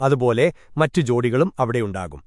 അതുപോലെ മറ്റു ജോഡികളും അവിടെയുണ്ടാകും